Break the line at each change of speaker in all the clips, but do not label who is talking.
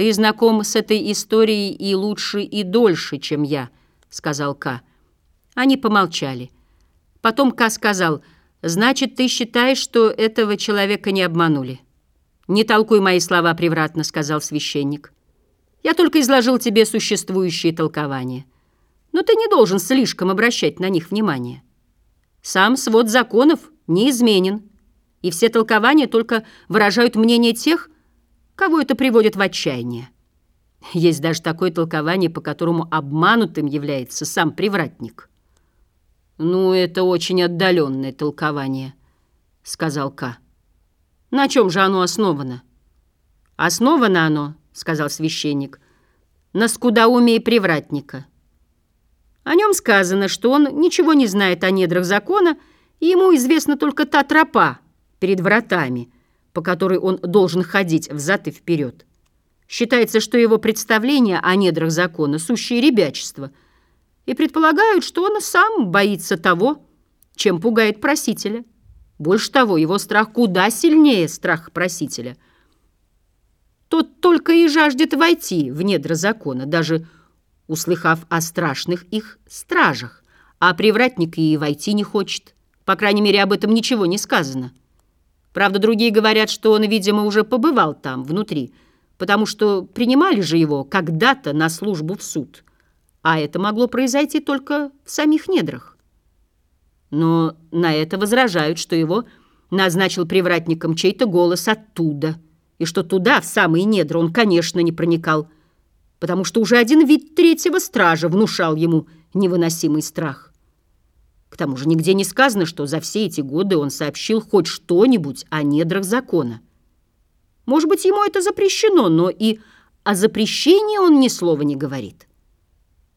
«Ты знаком с этой историей и лучше, и дольше, чем я», — сказал Ка. Они помолчали. Потом Ка сказал, «Значит, ты считаешь, что этого человека не обманули?» «Не толкуй мои слова превратно», — сказал священник. «Я только изложил тебе существующие толкования. Но ты не должен слишком обращать на них внимание. Сам свод законов неизменен, и все толкования только выражают мнение тех, кого это приводит в отчаяние. Есть даже такое толкование, по которому обманутым является сам привратник. «Ну, это очень отдаленное толкование», — сказал Ка. «На чем же оно основано?» «Основано оно», — сказал священник, — «на скудоумии привратника». О нем сказано, что он ничего не знает о недрах закона, и ему известна только та тропа перед вратами, по которой он должен ходить взад и вперед. Считается, что его представления о недрах закона – сущее ребячество, и предполагают, что он сам боится того, чем пугает просителя. Больше того, его страх куда сильнее страха просителя. Тот только и жаждет войти в недра закона, даже услыхав о страшных их стражах, а привратник и войти не хочет. По крайней мере, об этом ничего не сказано. Правда, другие говорят, что он, видимо, уже побывал там, внутри, потому что принимали же его когда-то на службу в суд, а это могло произойти только в самих недрах. Но на это возражают, что его назначил привратником чей-то голос оттуда, и что туда, в самые недра, он, конечно, не проникал, потому что уже один вид третьего стража внушал ему невыносимый страх. К тому же нигде не сказано, что за все эти годы он сообщил хоть что-нибудь о недрах закона. Может быть, ему это запрещено, но и о запрещении он ни слова не говорит.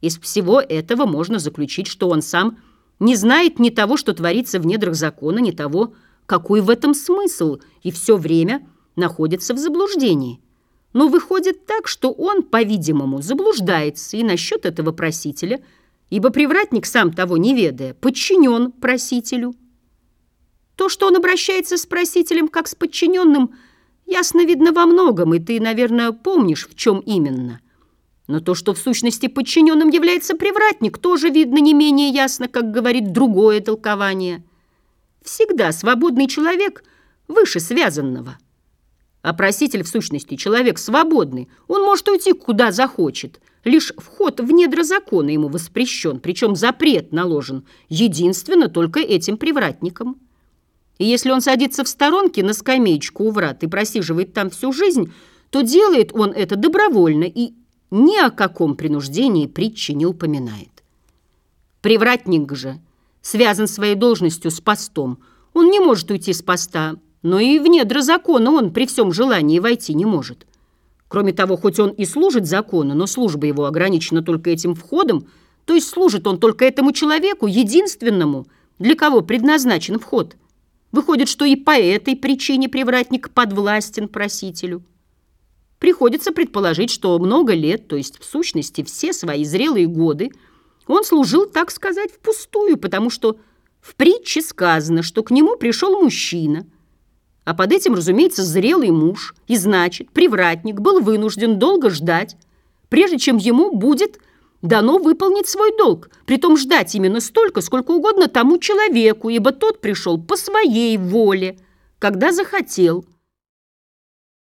Из всего этого можно заключить, что он сам не знает ни того, что творится в недрах закона, ни того, какой в этом смысл, и все время находится в заблуждении. Но выходит так, что он, по-видимому, заблуждается и насчет этого просителя, ибо привратник, сам того не ведая, подчинен просителю. То, что он обращается с просителем как с подчиненным, ясно видно во многом, и ты, наверное, помнишь, в чем именно. Но то, что в сущности подчиненным является привратник, тоже видно не менее ясно, как говорит другое толкование. Всегда свободный человек выше связанного. А проситель, в сущности, человек свободный. Он может уйти, куда захочет. Лишь вход в недра закона ему воспрещен, причем запрет наложен единственно только этим привратником. И если он садится в сторонке на скамеечку у врат и просиживает там всю жизнь, то делает он это добровольно и ни о каком принуждении притчи не упоминает. Привратник же связан своей должностью с постом. Он не может уйти с поста, но и в недра закона он при всем желании войти не может. Кроме того, хоть он и служит закону, но служба его ограничена только этим входом, то есть служит он только этому человеку, единственному, для кого предназначен вход. Выходит, что и по этой причине привратник подвластен просителю. Приходится предположить, что много лет, то есть в сущности все свои зрелые годы, он служил, так сказать, впустую, потому что в притче сказано, что к нему пришел мужчина – а под этим, разумеется, зрелый муж, и значит, привратник был вынужден долго ждать, прежде чем ему будет дано выполнить свой долг, притом ждать именно столько, сколько угодно тому человеку, ибо тот пришел по своей воле, когда захотел –